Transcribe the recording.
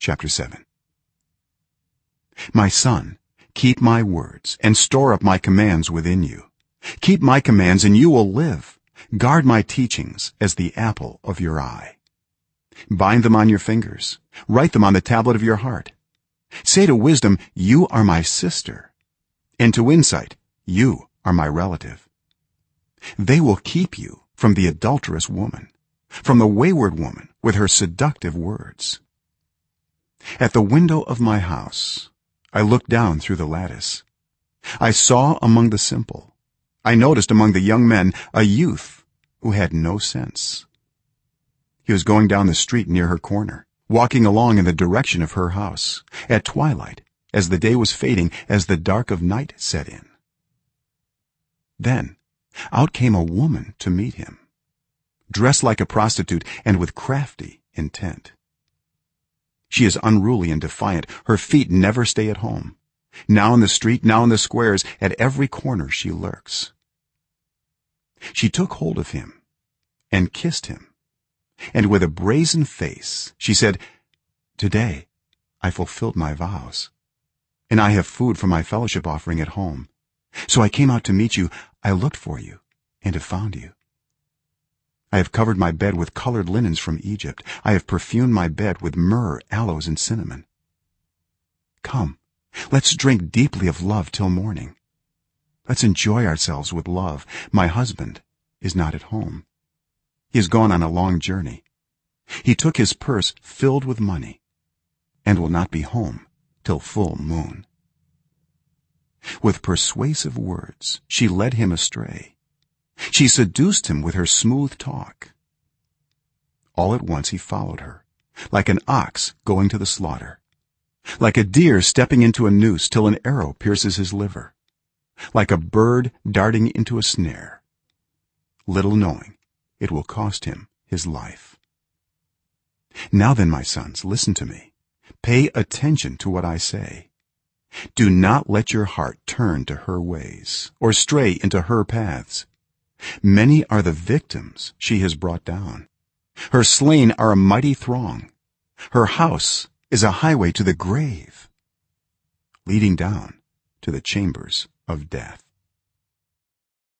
chapter 7 my son keep my words and store up my commands within you. Keep my commands and you will live. Guard my teachings as the apple of your eye. Bind them on your fingers. Write them on the tablet of your heart. Say to wisdom you are my sister and to insight you are my relative. They will keep you from the adulterous woman from the wayward woman with her seductive words at the window of my house i looked down through the lattice. I saw among the simple i noticed among the young men a youth who had no sense. He was going down the street near her corner walking along in the direction of her house at twilight as the day was fading as the dark of night set in. Then out came a woman to meet him dressed like a prostitute and with crafty intent she is unruly and defiant. Her feet never stay at home. Now in the street now in the squares at every corner she lurks. She took hold of him and kissed him. And with a brazen face she said today i fulfilled my vows. And i have food for my fellowship offering at home. So i came out to meet you. I looked for you and have found you i have covered my bed with colored linens from egypt. I have perfumed my bed with myrrh aloes and cinnamon. Come let's drink deeply of love till morning. Let's enjoy ourselves with love. My husband is not at home. He has gone on a long journey. He took his purse filled with money and will not be home till full moon. With persuasive words she led him astray she seduced him with her smooth talk. All at once he followed her like an ox going to the slaughter like a deer stepping into a noose till an arrow pierces his liver like a bird darting into a snare. Little knowing it will cost him his life. Now then my sons listen to me. Pay attention to what i say. Do not let your heart turn to her ways or stray into her paths many are the victims she has brought down. Her slain are a mighty throng. Her house is a highway to the grave leading down to the chambers of death